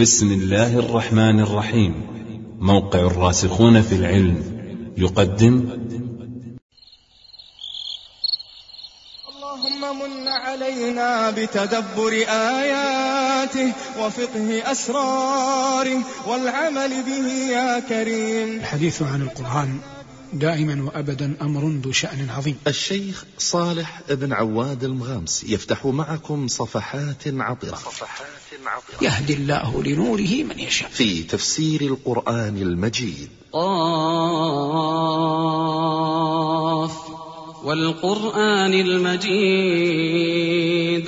بسم الله الرحمن الرحيم. موقع الراسخون في العلم يقدم. اللهم من علينا بتدبر آياته وفقه أسراره والعمل به يا كريم. الحديث عن القرآن دائما وابدا أمر ذو شأن عظيم. الشيخ صالح بن عواد المغامس يفتح معكم صفحات عطرة. صفحات عطره. يهدي الله لنوره من يشاء. في تفسير القرآن المجيد. قاف والقرآن المجيد.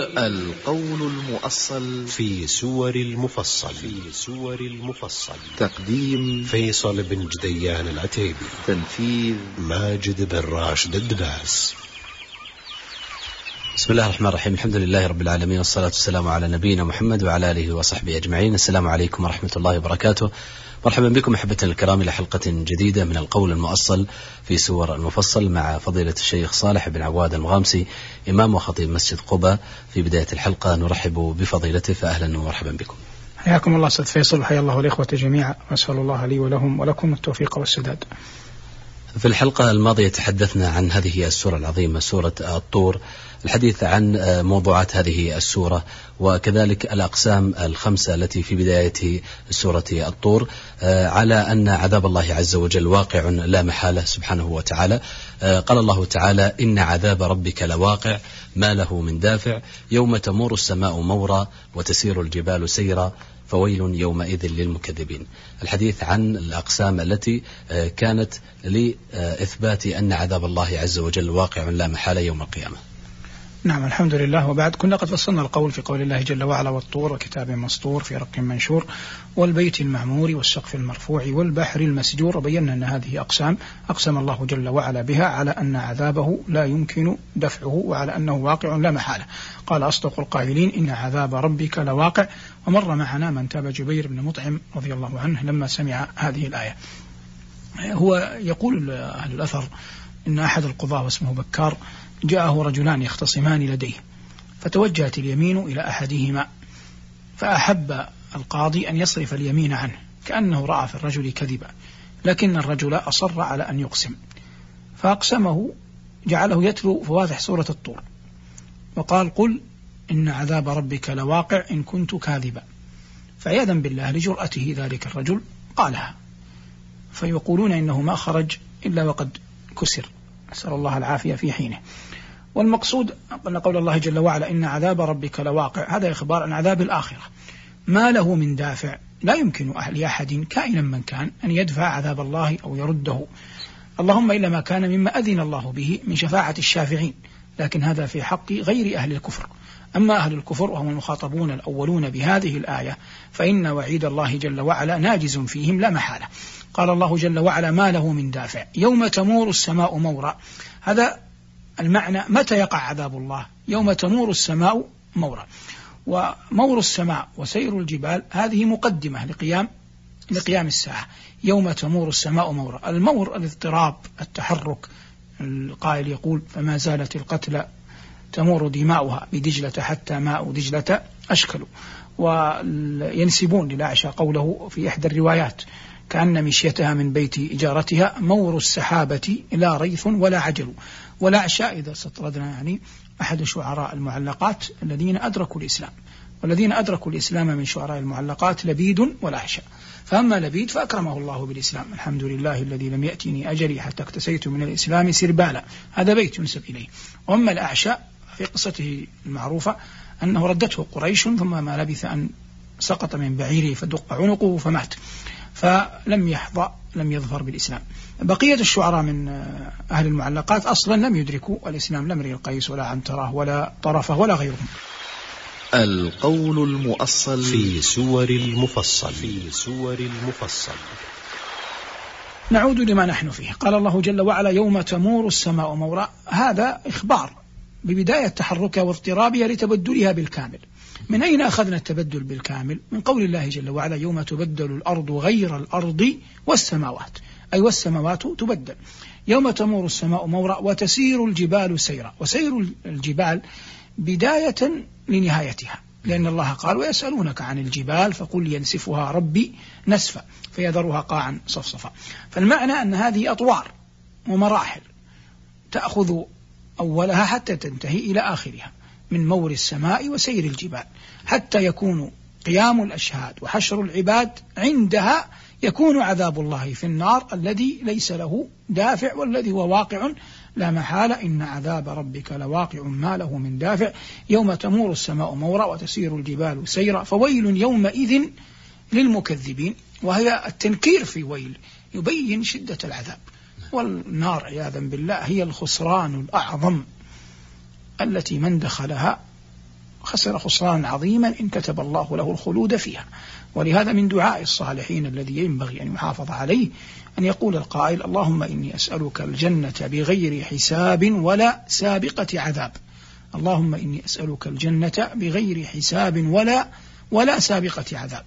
القول المؤصل في سور المفصل. في سور المفصل. تقديم فيصل بن جديان العتيبي. تنفيذ ماجد بن راشد الدباس. بسم الله الرحمن الرحيم. الحمد لله رب العالمين والصلاة والسلام على نبينا محمد وعلى آله وصحبه أجمعين. السلام عليكم ورحمة الله وبركاته. مرحبا بكم أحبتنا الكرام إلى حلقة جديدة من القول المؤصل في سور المفصل مع فضيلة الشيخ صالح بن عواد المغامسي إمام وخطيب مسجد قبة في بداية الحلقة نرحب بفضيلته فأهلا ومرحبا بكم. حياكم الله أستاذ فيصل وحيا الله الإخوة جميعا وأسأل الله لي ولهم ولكم التوفيق والسداد. في الحلقة الماضية تحدثنا عن هذه السورة العظيمة سورة الطور الحديث عن موضوعات هذه السورة وكذلك الأقسام الخمسة التي في بداية سورة الطور على أن عذاب الله عز وجل واقع لا محالة سبحانه وتعالى. قال الله تعالى إن عذاب ربك لواقع ما له من دافع يوم تمور السماء مورا وتسير الجبال سيرا فويل يومئذ للمكذبين. الحديث عن الأقسام التي كانت لإثبات أن عذاب الله عز وجل واقع لا محالة يوم القيامة. نعم الحمد لله. وبعد كنا قد فصلنا القول في قول الله جل وعلا والطور وكتاب مسطور في رق منشور والبيت المعمور والسقف المرفوع والبحر المسجور. وبينا أن هذه أقسام أقسم الله جل وعلا بها على أن عذابه لا يمكن دفعه وعلى أنه واقع لا محالة. قال أصدق القائلين إن عذاب ربك لواقع. ومر معنا من تاب جبير بن مطعم رضي الله عنه لما سمع هذه الآية. هو يقول أهل الأثر إن أحد القضاة واسمه بكار جاءه رجلان يختصمان لديه فتوجهت اليمين إلى أحدهما فأحب القاضي أن يصرف اليمين عنه كأنه رأى في الرجل كذبا لكن الرجل أصر على أن يقسم فأقسمه جعله يتلو فواتح سورة الطور وقال قل إن عذاب ربك لواقع إن كنت كاذبا فعياذا بالله لجرأته ذلك الرجل قالها فيقولون إنه ما خرج إلا وقد كسر. نسأل الله العافية في حينه. والمقصود أن قول الله جل وعلا إن عذاب ربك لواقع. هذا إخبار عن عذاب الآخرة. ما له من دافع. لا يمكن أهل أحد كائنا من كان أن يدفع عذاب الله أو يرده. اللهم إلا ما كان مما أذن الله به من شفاعة الشافعين. لكن هذا في حق غير أهل الكفر. أما أهل الكفر وهم المخاطبون الأولون بهذه الآية فإن وعيد الله جل وعلا ناجز فيهم لا محالة. قال الله جل وعلا ما له من دافع. يوم تمور السماء مورا. هذا المعنى متى يقع عذاب الله؟ يوم تمور السماء مورا. ومور السماء وسير الجبال هذه مقدمة لقيام لقيام الساعة. يوم تمور السماء مورا. المور الاضطراب التحرك القائل يقول فما زالت القتلى تمور دماؤها بدجلة حتى ماء دجلة أشكل. وينسبون للأعشى قوله في إحدى الروايات كأن مشيتها من بيت جارتها مور السحابة لا ريث ولا عجل. والأعشى إذا استطردنا يعني أحد شعراء المعلقات الذين أدركوا الإسلام. والذين أدركوا الإسلام من شعراء المعلقات لبيد والأعشى فأما لبيد فأكرمه الله بالإسلام. الحمد لله الذي لم يأتني أجلي حتى اكتسيت من الإسلام سربالا. هذا بيت ينسب إليه. وأما الأعشى في قصته المعروفة أنه ردته قريش ثم ما لبث أن سقط من بعيره فدق عنقه فمات. فلم يحظى لم يظفر بالإسلام. بقية الشعراء من أهل المعلقات أصلا لم يدركوا الإسلام. لا امرئ القيس ولا عنترة ولا طرفة ولا غيرهم. القول المؤصل في سور المفصل. في سور المفصل. نعود لما نحن فيه. قال الله جل وعلا يوم تمور السماء مورا. هذا إخبار ببداية تحركها واضطرابها لتبدلها بالكامل. من أين أخذنا التبدل بالكامل؟ من قول الله جل وعلا يوم تبدل الأرض غير الأرض والسماوات. أي والسماوات تبدل. يوم تمور السماء مورا وتسير الجبال سيرا. وسير الجبال بداية لنهايتها. لأن الله قال ويسألونك عن الجبال فقل ينسفها ربي نسفا فيذرها قاعا صفصفا. فالمعنى أن هذه أطوار ومراحل تأخذ أولها حتى تنتهي إلى آخرها من مور السماء وسير الجبال حتى يكون قيام الأشهاد وحشر العباد عندها يكون عذاب الله في النار الذي ليس له دافع والذي هو واقع لا محالة إن عذاب ربك لواقع ما له من دافع. يوم تمور السماء مورا وتسير الجبال سيرا فويل يومئذ للمكذبين. وهي التنكير في ويل يبين شدة العذاب. والنار عياذا بالله هي الخسران الأعظم التي من دخلها خسر خسرانا عظيما إن كتب الله له الخلود فيها. ولهذا من دعاء الصالحين الذي ينبغي أن يحافظ عليه أن يقول القائل اللهم إني أسألك الجنة بغير حساب ولا سابقة عذاب. اللهم إني أسألك الجنة بغير حساب ولا ولا سابقة عذاب.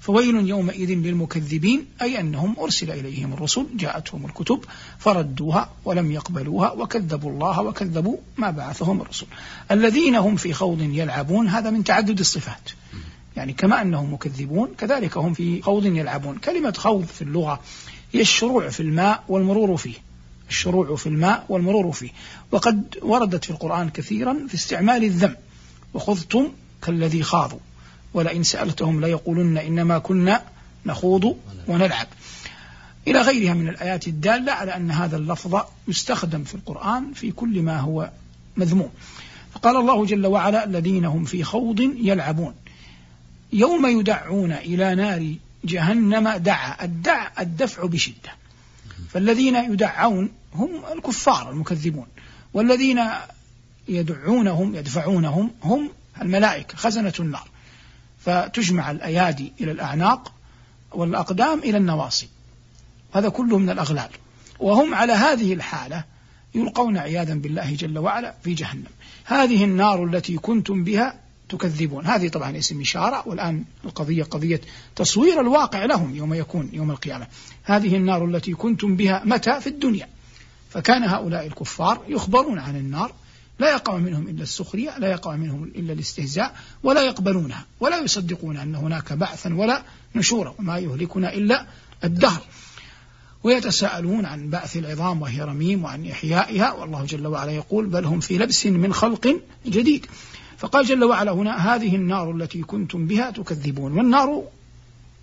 فويل يومئذ للمكذبين أي أنهم أرسل إليهم الرسل جاءتهم الكتب فردوها ولم يقبلوها وكذبوا الله وكذبوا ما بعثهم الرسل. الذين هم في خوض يلعبون هذا من تعدد الصفات. يعني كما أنهم مكذبون كذلك هم في خوض يلعبون. كلمة خوض في اللغة هي الشروع في الماء والمرور فيه. الشروع في الماء والمرور فيه. وقد وردت في القرآن كثيرا في استعمال الذم. وخذتم كالذي خاضوا. ولئن سألتهم ليقولن إنما كنا نخوض ونلعب. إلى غيرها من الآيات الدالة على أن هذا اللفظ يستخدم في القرآن في كل ما هو مذموم. فقال الله جل وعلا الذين هم في خوض يلعبون. يوم يدعون إلى نار جهنم دعا الدع الدفع بشدة. فالذين يدعون هم الكفار المكذبون. والذين يدعونهم يدفعونهم هم الملائكة خزنة النار. فتجمع الأيادي إلى الأعناق والأقدام إلى النواصي. هذا كله من الأغلال. وهم على هذه الحالة يلقون عياذا بالله جل وعلا في جهنم. هذه النار التي كنتم بها تكذبون. هذه طبعا اسم إشارة والآن القضية قضية تصوير الواقع لهم يوم يكون يوم القيامة. هذه النار التي كنتم بها متى في الدنيا؟ فكان هؤلاء الكفار يخبرون عن النار لا يقع منهم إلا السخرية لا يقع منهم إلا الاستهزاء ولا يقبلونها ولا يصدقون أن هناك بعثا ولا نشورا وما يهلكنا إلا الدهر. ويتساءلون عن بعث العظام وهي رميم وعن إحيائها والله جل وعلا يقول بل هم في لبس من خلق جديد. فقال جل وعلا هنا هذه النار التي كنتم بها تكذبون والنار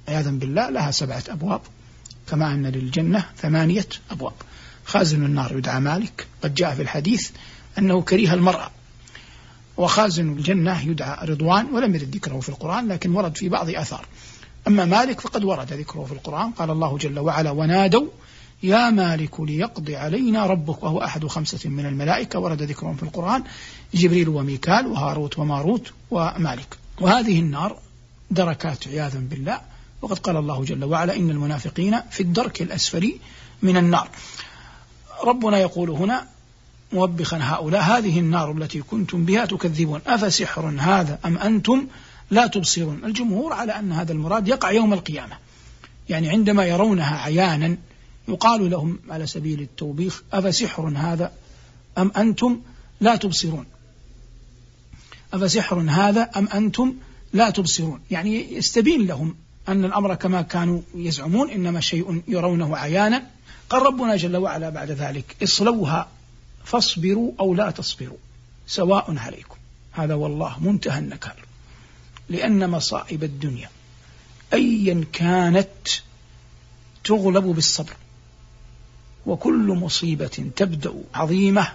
عياذا بالله لها سبعة أبواب كما أن للجنة ثمانية أبواب. خازن النار يدعى مالك قد جاء في الحديث أنه كريه المرأة. وخازن الجنة يدعى رضوان ولم يرد ذكره في القرآن لكن ورد في بعض آثار. أما مالك فقد ورد ذكره في القرآن. قال الله جل وعلا ونادوا يا مالك ليقضي علينا ربك وهو أحد خمسة من الملائكة. ورد ذكرهم في القرآن جبريل وميكال وهاروت وماروت ومالك وهذه النار دركات عياذا بالله. وقد قال الله جل وعلا إن المنافقين في الدرك الأسفل من النار ربنا يقول هنا موبخا هؤلاء هذه النار التي كنتم بها تكذبون. أفسحر هذا أم أنتم لا تبصرون؟ الجمهور على أن هذا المراد يقع يوم القيامة. يعني عندما يرونها عيانا يقال لهم على سبيل التوبيخ أفسحر هذا أم أنتم لا تبصرون؟ أفسحر هذا أم أنتم لا تبصرون؟ يعني يستبين لهم أن الأمر كما كانوا يزعمون إنما شيء يرونه عيانا. قال ربنا جل وعلا بعد ذلك اصلوها فاصبروا أو لا تصبروا. سواء عليكم. هذا والله منتهى النكال. لأن مصائب الدنيا أيا كانت تغلب بالصبر. وكل مصيبة تبدأ عظيمة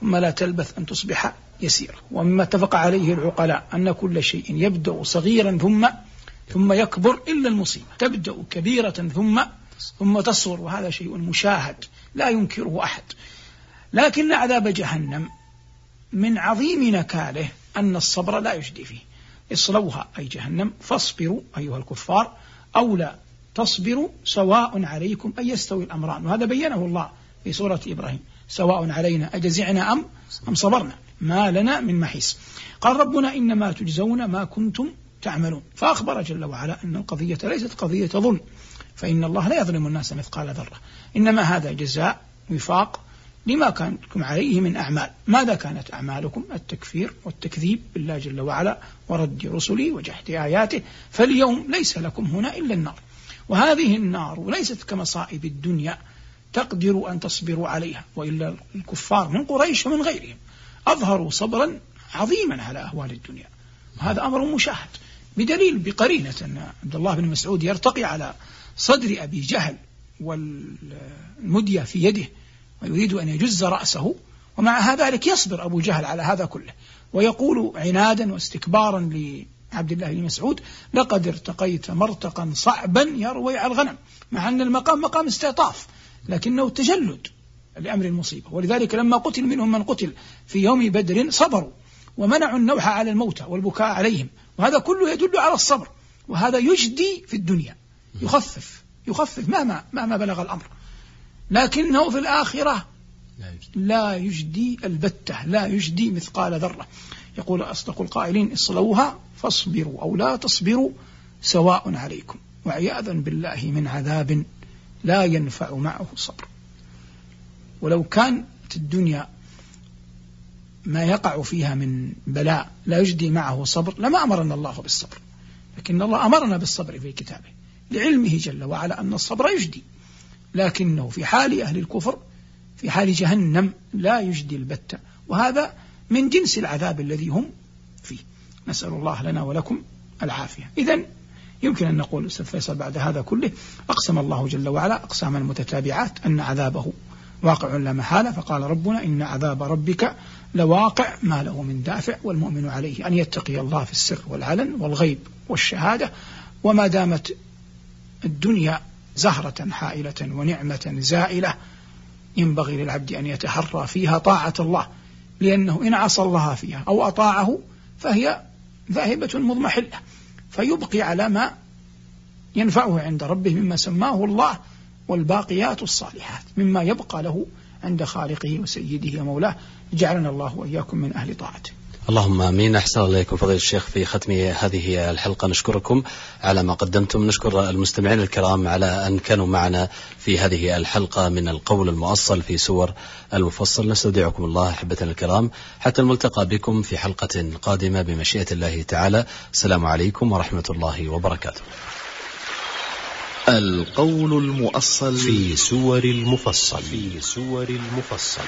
ثم لا تلبث أن تصبح يسيرة. ومما اتفق عليه العقلاء أن كل شيء يبدأ صغيرا ثم ثم يكبر إلا المصيبة. تبدأ كبيرة ثم ثم تصغر. وهذا شيء مشاهد لا ينكره أحد. لكن عذاب جهنم من عظيم نكاله أن الصبر لا يجدي فيه. اصلوها أي جهنم. فاصبروا أيها الكفار. أو لا تصبروا سواء عليكم أي يستوي الأمران وهذا بينه الله في سورة إبراهيم. سواء علينا أجزعنا أم أم صبرنا. ما لنا من محيص. قال ربنا إنما تجزون ما كنتم تعملون. فأخبر جل وعلا أن القضية ليست قضية ظلم. فإن الله لا يظلم الناس مثقال ذرة. إنما هذا جزاء وفاق لما كانتم عليه من أعمال. ماذا كانت أعمالكم؟ التكفير والتكذيب بالله جل وعلا ورد رسلي وجحد آياته. فاليوم ليس لكم هنا إلا النار. وهذه النار ليست كمصائب الدنيا تقدر أن تصبروا عليها وإلا الكفار من قريش ومن غيرهم أظهروا صبرا عظيما على أهوال الدنيا. هذا أمر مشاهد. بدليل بقرينة أن عبد الله بن مسعود يرتقي على صدر أبي جهل والمدية في يده ويريد أن يجز رأسه ومع ذلك يصبر أبو جهل على هذا كله. ويقول عنادا واستكبارا لعبد الله بن مسعود لقد ارتقيت مرتقا صعبا يروي على الغنم. مع أن المقام مقام استعطاف لكنه تجلد لأمر المصيبة. ولذلك لما قتل منهم من قتل في يوم بدر صبروا ومنعوا النوح على الموتى والبكاء عليهم. وهذا كله يدل على الصبر وهذا يجدي في الدنيا يخفف يخفف مهما مهما بلغ الأمر. لكنه في الآخرة لا يجدي. البتة لا يجدي مثقال ذرة. يقول أصدق القائلين اصلوها فاصبروا أو لا تصبروا سواء عليكم. وعياذا بالله من عذاب لا ينفع معه صبر. ولو كانت الدنيا ما يقع فيها من بلاء لا يجدي معه صبر لما أمرنا الله بالصبر. لكن الله أمرنا بالصبر في كتابه لعلمه جل وعلا أن الصبر يجدي. لكنه في حال أهل الكفر في حال جهنم لا يجدي البتة وهذا من جنس العذاب الذي هم فيه. نسأل الله لنا ولكم العافية. إذا يمكن أن نقول أستاذ فيصل بعد هذا كله أقسم الله جل وعلا أقساما متتابعات أن عذابه واقع لا محالة. فقال ربنا إن عذاب ربك لواقع ما له من دافع والمؤمن عليه أن يتقي الله في السر والعلن والغيب والشهادة. وما دامت الدنيا زهرة حائلة ونعمة زائلة. ينبغي للعبد أن يتحرى فيها طاعة الله لأنه إن عصى الله فيها أو أطاعه فهي ذاهبة مضمحلة فيبقي على ما ينفعه عند ربه مما سماه الله والباقيات الصالحات مما يبقى له عند خالقه وسيده ومولاه. جعلنا الله وإياكم من أهل طاعته. اللهم آمين. أحسن الله إليكم. فضيلة الشيخ في ختم هذه الحلقة نشكركم على ما قدمتم. نشكر المستمعين الكرام على أن كانوا معنا في هذه الحلقة من القول المؤصل في سور المفصل. نستودعكم الله أحبتنا الكرام. حتى الملتقى بكم في حلقة قادمة بمشيئة الله تعالى. السلام عليكم ورحمة الله وبركاته. القول المؤصل في سور المفصل. في سور المفصل.